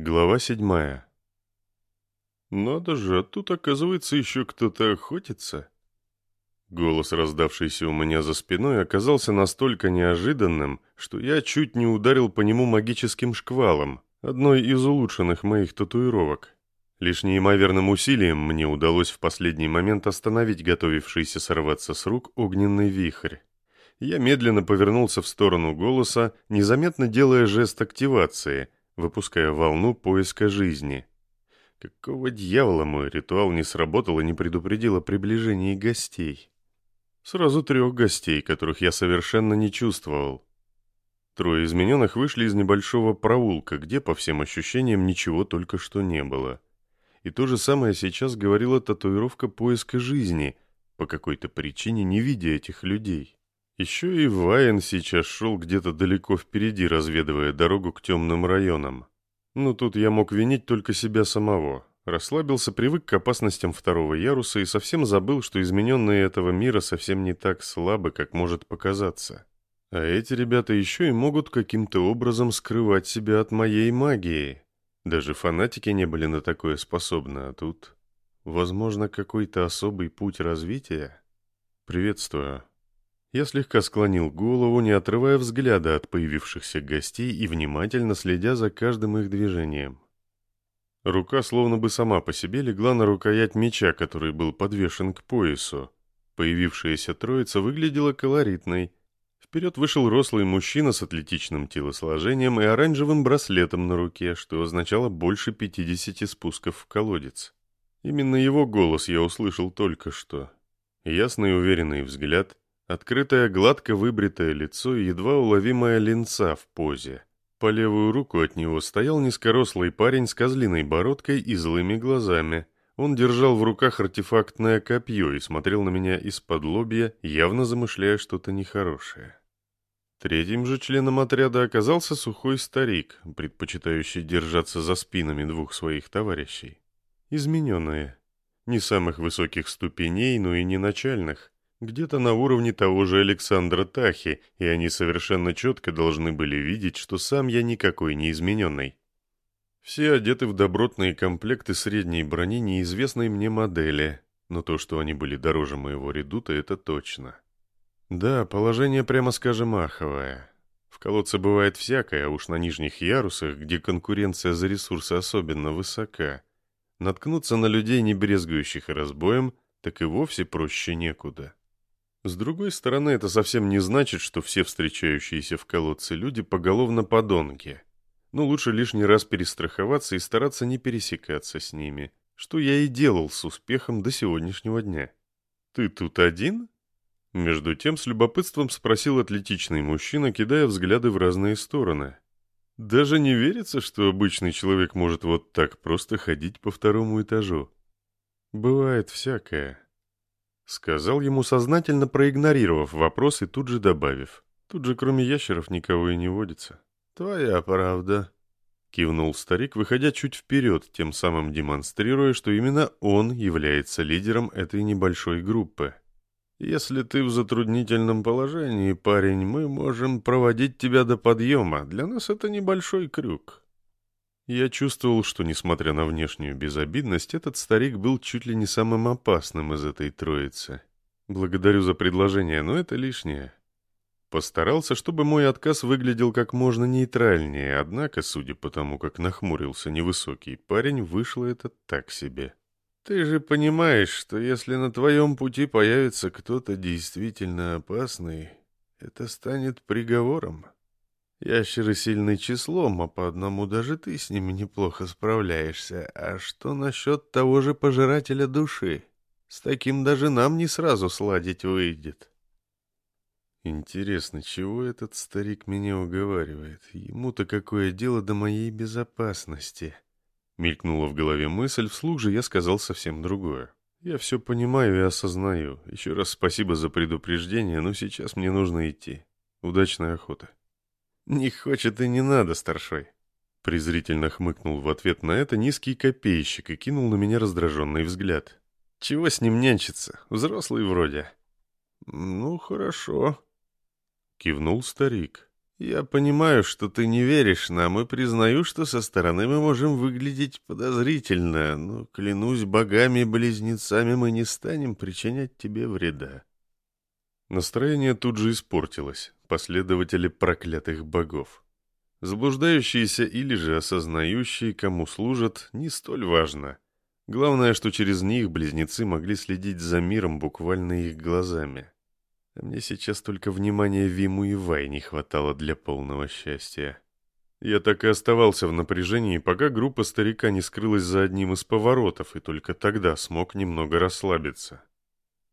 Глава седьмая. «Надо же, а тут, оказывается, еще кто-то охотится». Голос, раздавшийся у меня за спиной, оказался настолько неожиданным, что я чуть не ударил по нему магическим шквалом, одной из улучшенных моих татуировок. Лишь неимоверным усилием мне удалось в последний момент остановить готовившийся сорваться с рук огненный вихрь. Я медленно повернулся в сторону голоса, незаметно делая жест активации, выпуская волну поиска жизни. Какого дьявола мой ритуал не сработал и не предупредил о приближении гостей? Сразу трех гостей, которых я совершенно не чувствовал. Трое измененных вышли из небольшого проулка, где, по всем ощущениям, ничего только что не было. И то же самое сейчас говорила татуировка поиска жизни, по какой-то причине не видя этих людей. Еще и Вайн сейчас шел где-то далеко впереди, разведывая дорогу к темным районам. Но тут я мог винить только себя самого. Расслабился, привык к опасностям второго яруса и совсем забыл, что измененные этого мира совсем не так слабы, как может показаться. А эти ребята еще и могут каким-то образом скрывать себя от моей магии. Даже фанатики не были на такое способны, а тут... Возможно, какой-то особый путь развития? Приветствую. Я слегка склонил голову, не отрывая взгляда от появившихся гостей и внимательно следя за каждым их движением. Рука словно бы сама по себе легла на рукоять меча, который был подвешен к поясу. Появившаяся троица выглядела колоритной. Вперед вышел рослый мужчина с атлетичным телосложением и оранжевым браслетом на руке, что означало больше 50 спусков в колодец. Именно его голос я услышал только что. Ясный уверенный взгляд — Открытое, гладко выбритое лицо и едва уловимая линца в позе. По левую руку от него стоял низкорослый парень с козлиной бородкой и злыми глазами. Он держал в руках артефактное копье и смотрел на меня из-под лобья, явно замышляя что-то нехорошее. Третьим же членом отряда оказался сухой старик, предпочитающий держаться за спинами двух своих товарищей. Измененные. Не самых высоких ступеней, но и не начальных где-то на уровне того же Александра Тахи, и они совершенно четко должны были видеть, что сам я никакой не измененный. Все одеты в добротные комплекты средней брони неизвестной мне модели, но то, что они были дороже моего редута, это точно. Да, положение, прямо скажем, аховое. В колодце бывает всякое, а уж на нижних ярусах, где конкуренция за ресурсы особенно высока. Наткнуться на людей, не брезгующих разбоем, так и вовсе проще некуда. С другой стороны, это совсем не значит, что все встречающиеся в колодце люди поголовно подонки. Но лучше лишний раз перестраховаться и стараться не пересекаться с ними, что я и делал с успехом до сегодняшнего дня. «Ты тут один?» Между тем с любопытством спросил атлетичный мужчина, кидая взгляды в разные стороны. Даже не верится, что обычный человек может вот так просто ходить по второму этажу. Бывает всякое. Сказал ему, сознательно проигнорировав вопрос и тут же добавив. Тут же кроме ящеров никого и не водится. «Твоя правда», — кивнул старик, выходя чуть вперед, тем самым демонстрируя, что именно он является лидером этой небольшой группы. «Если ты в затруднительном положении, парень, мы можем проводить тебя до подъема. Для нас это небольшой крюк. Я чувствовал, что, несмотря на внешнюю безобидность, этот старик был чуть ли не самым опасным из этой троицы. Благодарю за предложение, но это лишнее. Постарался, чтобы мой отказ выглядел как можно нейтральнее, однако, судя по тому, как нахмурился невысокий парень, вышло это так себе. «Ты же понимаешь, что если на твоем пути появится кто-то действительно опасный, это станет приговором?» Ящеры сильны числом, а по одному даже ты с ними неплохо справляешься. А что насчет того же пожирателя души? С таким даже нам не сразу сладить выйдет. Интересно, чего этот старик меня уговаривает? Ему-то какое дело до моей безопасности? Мелькнула в голове мысль, вслух же я сказал совсем другое. Я все понимаю и осознаю. Еще раз спасибо за предупреждение, но сейчас мне нужно идти. Удачной охоты. «Не хочет и не надо, старшой». Презрительно хмыкнул в ответ на это низкий копейщик и кинул на меня раздраженный взгляд. «Чего с ним нянчиться? Взрослый вроде». «Ну, хорошо», — кивнул старик. Я понимаю, что ты не веришь нам, и признаю, что со стороны мы можем выглядеть подозрительно, но, клянусь богами-близнецами, мы не станем причинять тебе вреда. Настроение тут же испортилось, последователи проклятых богов. Заблуждающиеся или же осознающие, кому служат, не столь важно. Главное, что через них близнецы могли следить за миром буквально их глазами. А мне сейчас только внимания Виму и Вай не хватало для полного счастья. Я так и оставался в напряжении, пока группа старика не скрылась за одним из поворотов, и только тогда смог немного расслабиться.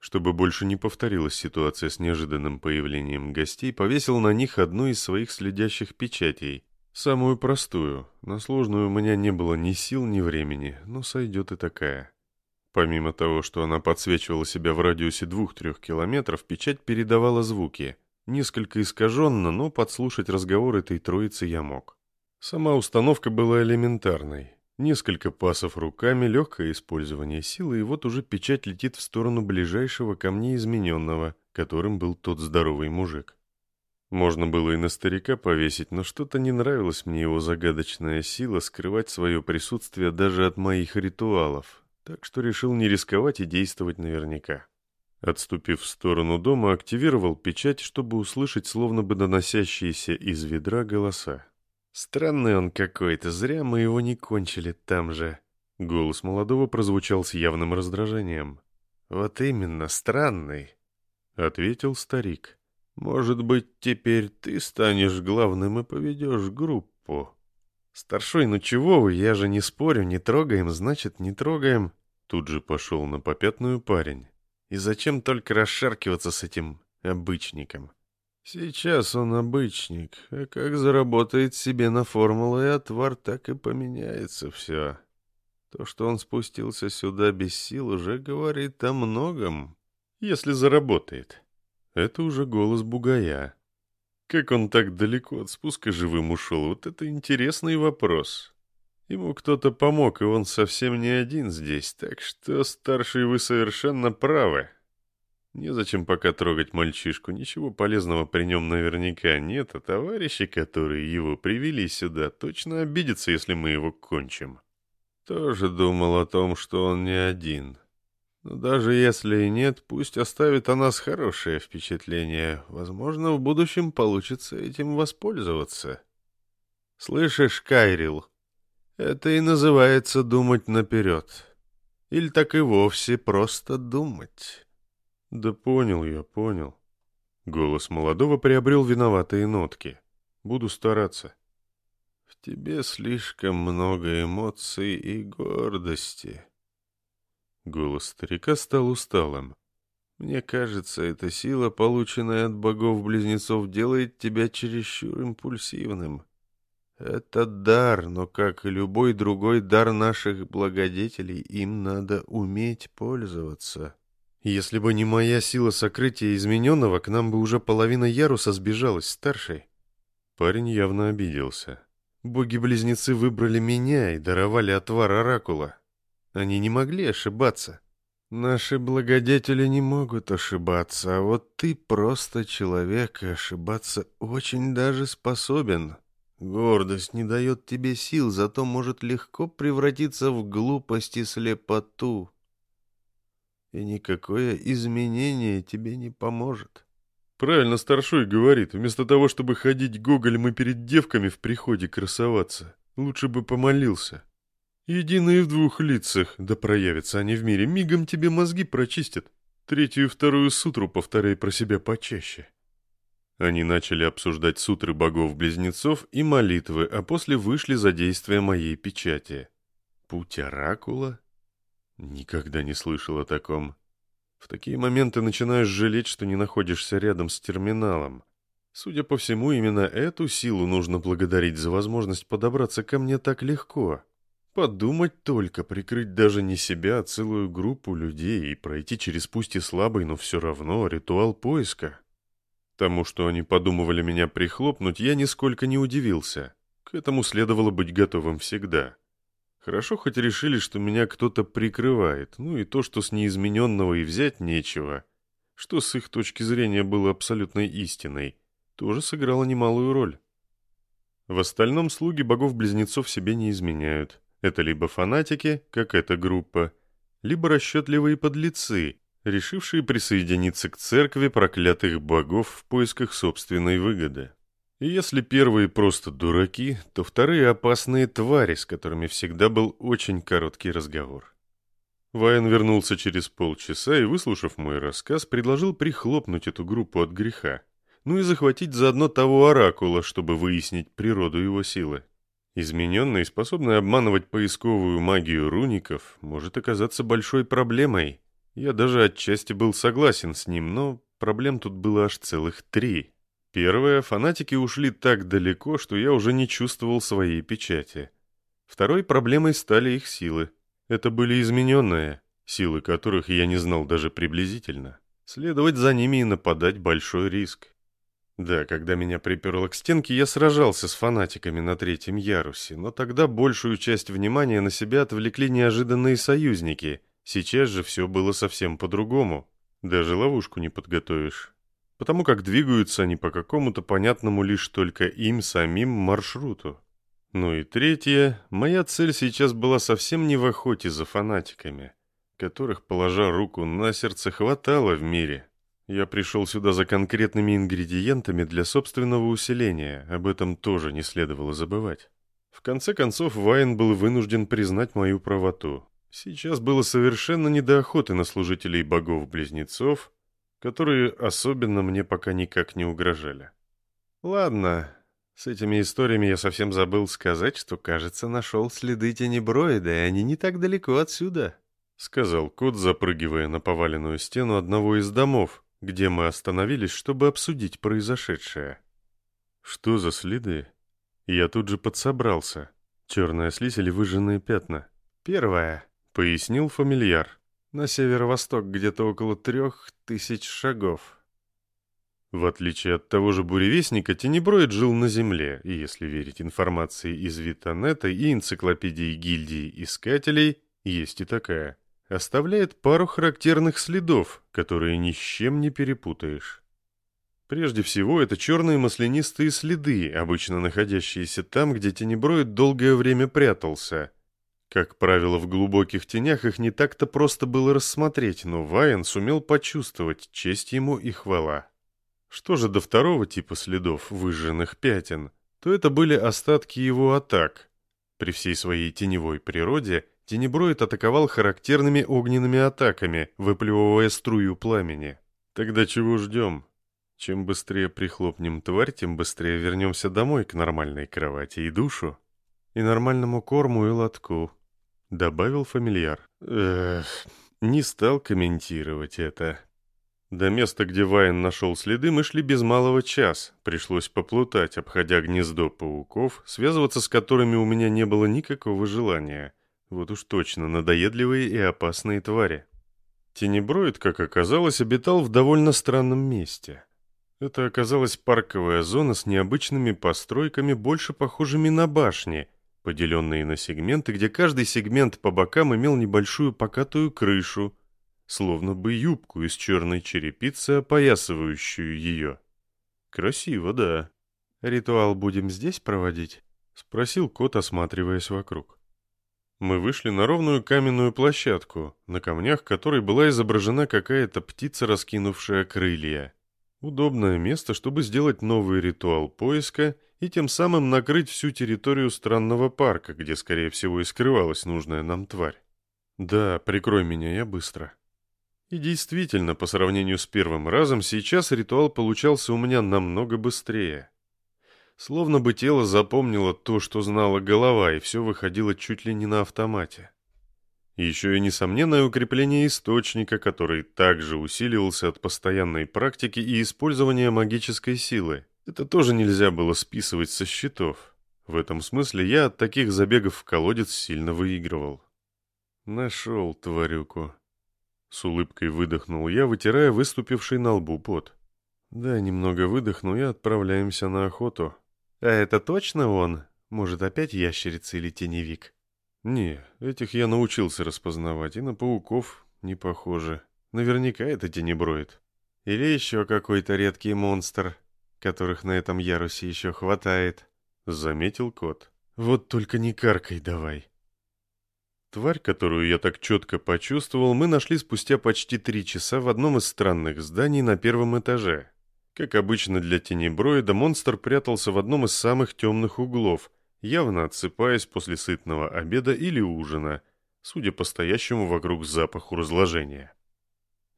Чтобы больше не повторилась ситуация с неожиданным появлением гостей, повесил на них одну из своих следящих печатей. Самую простую. На сложную у меня не было ни сил, ни времени, но сойдет и такая. Помимо того, что она подсвечивала себя в радиусе двух-трех километров, печать передавала звуки. Несколько искаженно, но подслушать разговор этой троицы я мог. Сама установка была элементарной. Несколько пасов руками, легкое использование силы, и вот уже печать летит в сторону ближайшего ко мне измененного, которым был тот здоровый мужик. Можно было и на старика повесить, но что-то не нравилось мне его загадочная сила скрывать свое присутствие даже от моих ритуалов, так что решил не рисковать и действовать наверняка. Отступив в сторону дома, активировал печать, чтобы услышать словно бы доносящиеся из ведра голоса. «Странный он какой-то, зря мы его не кончили там же». Голос молодого прозвучал с явным раздражением. «Вот именно, странный», — ответил старик. «Может быть, теперь ты станешь главным и поведешь группу?» «Старшой, ну чего вы, я же не спорю, не трогаем, значит, не трогаем». Тут же пошел на попятную парень. «И зачем только расшаркиваться с этим обычником?» Сейчас он обычник, а как заработает себе на формулы и отвар, так и поменяется все. То, что он спустился сюда без сил, уже говорит о многом, если заработает. Это уже голос бугая. Как он так далеко от спуска живым ушел, вот это интересный вопрос. Ему кто-то помог, и он совсем не один здесь, так что, старший, вы совершенно правы. Незачем пока трогать мальчишку, ничего полезного при нем наверняка нет, а товарищи, которые его привели сюда, точно обидятся, если мы его кончим. Тоже думал о том, что он не один. Но даже если и нет, пусть оставит о нас хорошее впечатление. Возможно, в будущем получится этим воспользоваться. Слышишь, Кайрил, это и называется думать наперед. Или так и вовсе просто думать. Да понял я, понял. Голос молодого приобрел виноватые нотки. Буду стараться. В тебе слишком много эмоций и гордости. Голос старика стал усталым. Мне кажется, эта сила, полученная от богов-близнецов, делает тебя чересчур импульсивным. Это дар, но, как и любой другой дар наших благодетелей, им надо уметь пользоваться. Если бы не моя сила сокрытия измененного, к нам бы уже половина яруса сбежалась старшей. Парень явно обиделся. Боги-близнецы выбрали меня и даровали отвар оракула. Они не могли ошибаться. Наши благодетели не могут ошибаться, а вот ты просто человек, и ошибаться очень даже способен. Гордость не дает тебе сил, зато может легко превратиться в глупость и слепоту и никакое изменение тебе не поможет. Правильно старшой говорит, вместо того, чтобы ходить гоголем и перед девками в приходе красоваться, лучше бы помолился. Единые в двух лицах, да проявятся они в мире, мигом тебе мозги прочистят. Третью и вторую сутру повторяй про себя почаще. Они начали обсуждать сутры богов-близнецов и молитвы, а после вышли за действие моей печати. Путь оракула? Никогда не слышал о таком. В такие моменты начинаешь жалеть, что не находишься рядом с терминалом. Судя по всему, именно эту силу нужно благодарить за возможность подобраться ко мне так легко. Подумать только, прикрыть даже не себя, а целую группу людей и пройти через пусть и слабый, но все равно ритуал поиска. Тому, что они подумывали меня прихлопнуть, я нисколько не удивился. К этому следовало быть готовым всегда. Хорошо хоть решили, что меня кто-то прикрывает, ну и то, что с неизмененного и взять нечего, что с их точки зрения было абсолютной истиной, тоже сыграло немалую роль. В остальном слуги богов-близнецов себе не изменяют. Это либо фанатики, как эта группа, либо расчетливые подлецы, решившие присоединиться к церкви проклятых богов в поисках собственной выгоды. И если первые просто дураки, то вторые опасные твари, с которыми всегда был очень короткий разговор. Вайн вернулся через полчаса и, выслушав мой рассказ, предложил прихлопнуть эту группу от греха, ну и захватить заодно того оракула, чтобы выяснить природу его силы. Измененный, способный обманывать поисковую магию руников, может оказаться большой проблемой. Я даже отчасти был согласен с ним, но проблем тут было аж целых три. Первое, фанатики ушли так далеко, что я уже не чувствовал своей печати. Второй проблемой стали их силы. Это были измененные, силы которых я не знал даже приблизительно. Следовать за ними и нападать большой риск. Да, когда меня приперло к стенке, я сражался с фанатиками на третьем ярусе, но тогда большую часть внимания на себя отвлекли неожиданные союзники. Сейчас же все было совсем по-другому. Даже ловушку не подготовишь. Потому как двигаются они по какому-то понятному лишь только им самим маршруту. Ну и третье, моя цель сейчас была совсем не в охоте за фанатиками, которых, положа руку на сердце, хватало в мире. Я пришел сюда за конкретными ингредиентами для собственного усиления, об этом тоже не следовало забывать. В конце концов, Вайн был вынужден признать мою правоту. Сейчас было совершенно не до охоты на служителей богов-близнецов, которые особенно мне пока никак не угрожали. Ладно, с этими историями я совсем забыл сказать, что, кажется, нашел следы тенеброида, и они не так далеко отсюда, — сказал кот, запрыгивая на поваленную стену одного из домов, где мы остановились, чтобы обсудить произошедшее. Что за следы? Я тут же подсобрался. Черная слизь или выжженные пятна? Первое, пояснил фамильяр. На северо-восток где-то около трех тысяч шагов. В отличие от того же буревестника, Тенеброид жил на Земле, и если верить информации из Витанета и энциклопедии гильдии искателей, есть и такая оставляет пару характерных следов, которые ни с чем не перепутаешь. Прежде всего, это черные маслянистые следы, обычно находящиеся там, где тенеброид долгое время прятался. Как правило, в глубоких тенях их не так-то просто было рассмотреть, но Вайен сумел почувствовать честь ему и хвала. Что же до второго типа следов, выжженных пятен, то это были остатки его атак. При всей своей теневой природе Тенеброид атаковал характерными огненными атаками, выплевывая струю пламени. Тогда чего ждем? Чем быстрее прихлопнем тварь, тем быстрее вернемся домой к нормальной кровати и душу. И нормальному корму и лотку. Добавил фамильяр. Эх, не стал комментировать это. До места, где Вайн нашел следы, мы шли без малого час. Пришлось поплутать, обходя гнездо пауков, связываться с которыми у меня не было никакого желания. Вот уж точно, надоедливые и опасные твари. Тенеброид, как оказалось, обитал в довольно странном месте. Это оказалась парковая зона с необычными постройками, больше похожими на башни, поделенные на сегменты, где каждый сегмент по бокам имел небольшую покатую крышу, словно бы юбку из черной черепицы, опоясывающую ее. Красиво, да. «Ритуал будем здесь проводить?» — спросил кот, осматриваясь вокруг. Мы вышли на ровную каменную площадку, на камнях которой была изображена какая-то птица, раскинувшая крылья. Удобное место, чтобы сделать новый ритуал поиска и тем самым накрыть всю территорию странного парка, где, скорее всего, и скрывалась нужная нам тварь. Да, прикрой меня, я быстро. И действительно, по сравнению с первым разом, сейчас ритуал получался у меня намного быстрее. Словно бы тело запомнило то, что знала голова, и все выходило чуть ли не на автомате. Еще и несомненное укрепление источника, который также усиливался от постоянной практики и использования магической силы. Это тоже нельзя было списывать со счетов. В этом смысле я от таких забегов в колодец сильно выигрывал. Нашел тварюку. С улыбкой выдохнул я, вытирая выступивший на лбу пот. Да, немного выдохну и отправляемся на охоту. «А это точно он? Может, опять ящерица или теневик?» «Не, этих я научился распознавать, и на пауков не похоже. Наверняка это тенеброид. Или еще какой-то редкий монстр. которых на этом ярусе еще хватает», — заметил кот. «Вот только не каркай давай». Тварь, которую я так четко почувствовал, мы нашли спустя почти три часа в одном из странных зданий на первом этаже. Как обычно для тенеброида, монстр прятался в одном из самых темных углов, явно отсыпаясь после сытного обеда или ужина, судя по стоящему вокруг запаху разложения.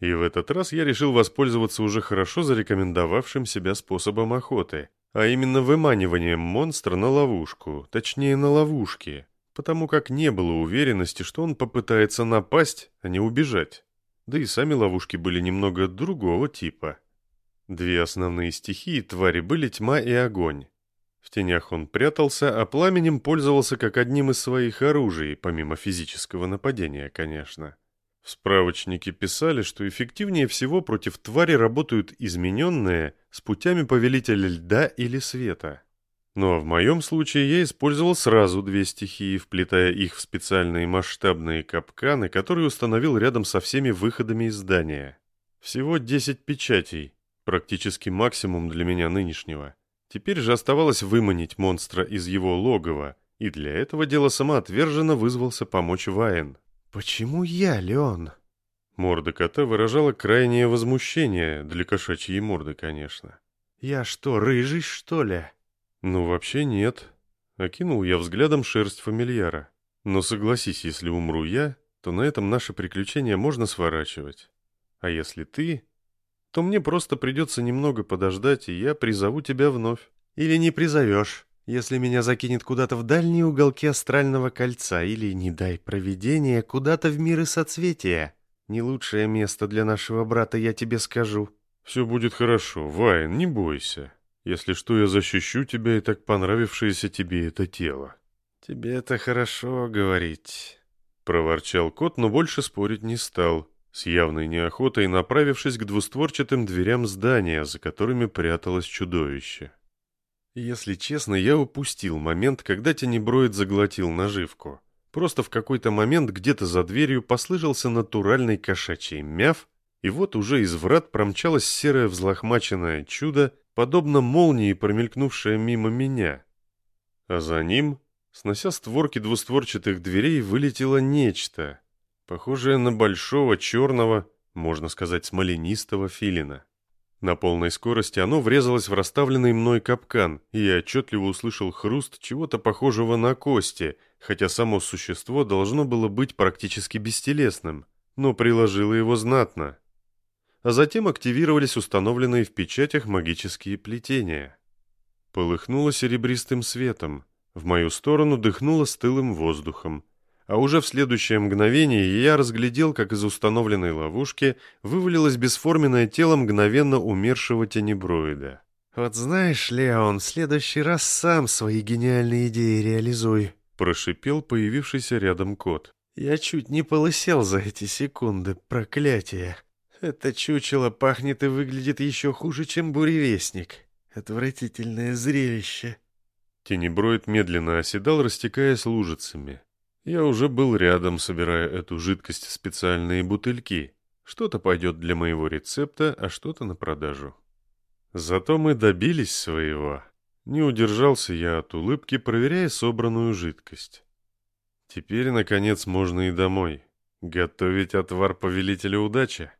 И в этот раз я решил воспользоваться уже хорошо зарекомендовавшим себя способом охоты, а именно выманиванием монстра на ловушку, точнее на ловушке, потому как не было уверенности, что он попытается напасть, а не убежать. Да и сами ловушки были немного другого типа. Две основные стихии твари были тьма и огонь. В тенях он прятался, а пламенем пользовался как одним из своих оружий, помимо физического нападения, конечно. В справочнике писали, что эффективнее всего против твари работают измененные с путями повелителя льда или света. Ну а в моем случае я использовал сразу две стихии, вплетая их в специальные масштабные капканы, которые установил рядом со всеми выходами из здания. Всего 10 печатей, практически максимум для меня нынешнего. Теперь же оставалось выманить монстра из его логова, и для этого дела самоотверженно вызвался помочь Ваен. «Почему я, Леон?» Морда кота выражала крайнее возмущение, для кошачьей морды, конечно. «Я что, рыжий, что ли?» «Ну, вообще нет». Окинул я взглядом шерсть фамильяра. «Но согласись, если умру я, то на этом наше приключение можно сворачивать. А если ты, то мне просто придется немного подождать, и я призову тебя вновь». «Или не призовешь, если меня закинет куда-то в дальние уголки астрального кольца, или, не дай провидение, куда-то в миры соцветия. Не лучшее место для нашего брата, я тебе скажу». «Все будет хорошо, Вайн, не бойся», если что, я защищу тебя и так понравившееся тебе это тело». «Тебе это хорошо говорить», — проворчал кот, но больше спорить не стал, с явной неохотой направившись к двустворчатым дверям здания, за которыми пряталось чудовище. Если честно, я упустил момент, когда тенеброид заглотил наживку. Просто в какой-то момент где-то за дверью послышался натуральный кошачий мяв, и вот уже из врат промчалось серое взлохмаченное чудо подобно молнии, промелькнувшая мимо меня. А за ним, снося створки двустворчатых дверей, вылетело нечто, похожее на большого черного, можно сказать, смоленистого филина. На полной скорости оно врезалось в расставленный мной капкан, и я отчетливо услышал хруст чего-то похожего на кости, хотя само существо должно было быть практически бестелесным, но приложило его знатно а затем активировались установленные в печатях магические плетения. Полыхнуло серебристым светом, в мою сторону дыхнуло стылым воздухом, а уже в следующее мгновение я разглядел, как из установленной ловушки вывалилось бесформенное тело мгновенно умершего тенеброида. «Вот знаешь, Леон, в следующий раз сам свои гениальные идеи реализуй», — прошипел появившийся рядом кот. «Я чуть не полысел за эти секунды, проклятие!» Это чучело пахнет и выглядит еще хуже, чем буревестник. Отвратительное зрелище. Тенеброид медленно оседал, растекаясь лужицами. Я уже был рядом, собирая эту жидкость в специальные бутыльки. Что-то пойдет для моего рецепта, а что-то на продажу. Зато мы добились своего. Не удержался я от улыбки, проверяя собранную жидкость. Теперь, наконец, можно и домой. Готовить отвар повелителя удачи.